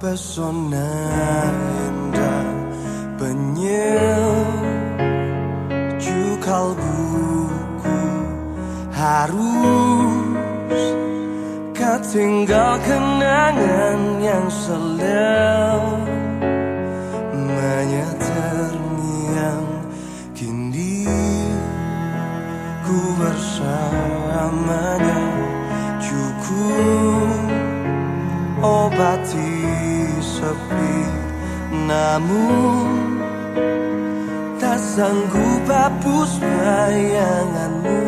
Pesona indah penyeju kalbuku Harus kau tinggal kenangan yang selalu Menyeterniang kini ku bersamanya Cukup obati. Namun tak sanggup hapus bayanganmu.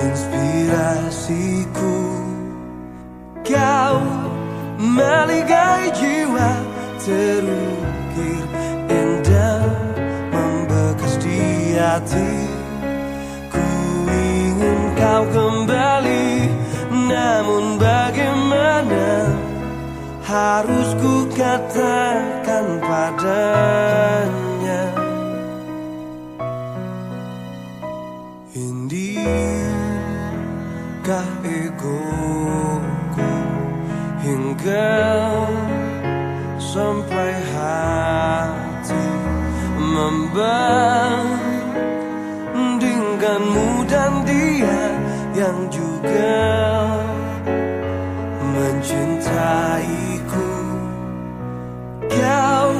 Inspirasiku Kau meligai jiwa terukir indah membekas di hati. Ku ingin kau kembali namun harus ku katakan padanya. Indikah egoku hingga sampai hati membandingkanmu dan dia yang juga mencintaiku. Kau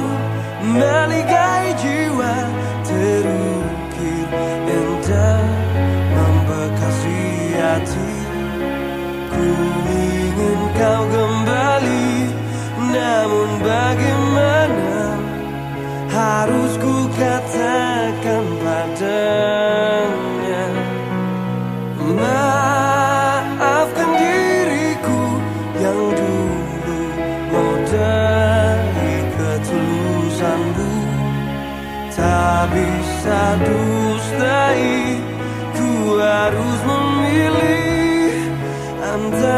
meligai jiwa terukir indah membekas di hati ku ingin kau kembali namun bagaimana harus ku katakan Tak bisa dustai ku harus memilih antara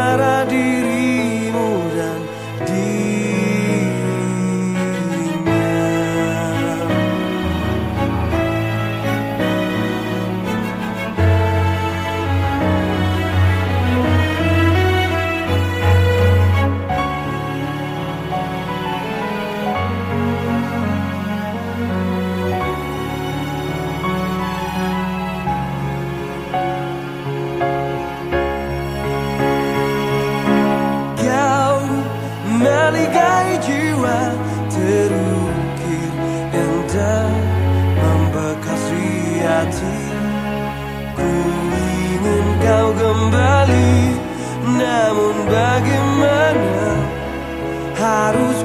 meligai jiwa terukir indah membekas di hati. Ku ingin kau kembali namun bagaimana harus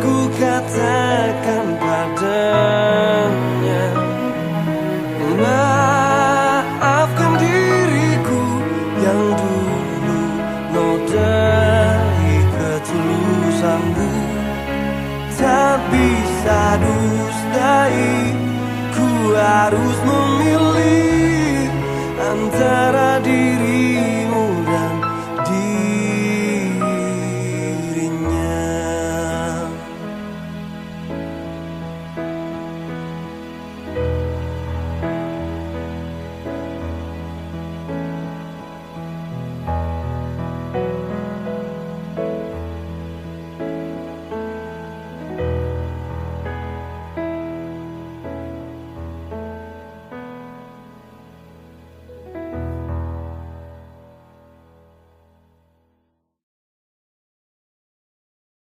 harus memilih antara diri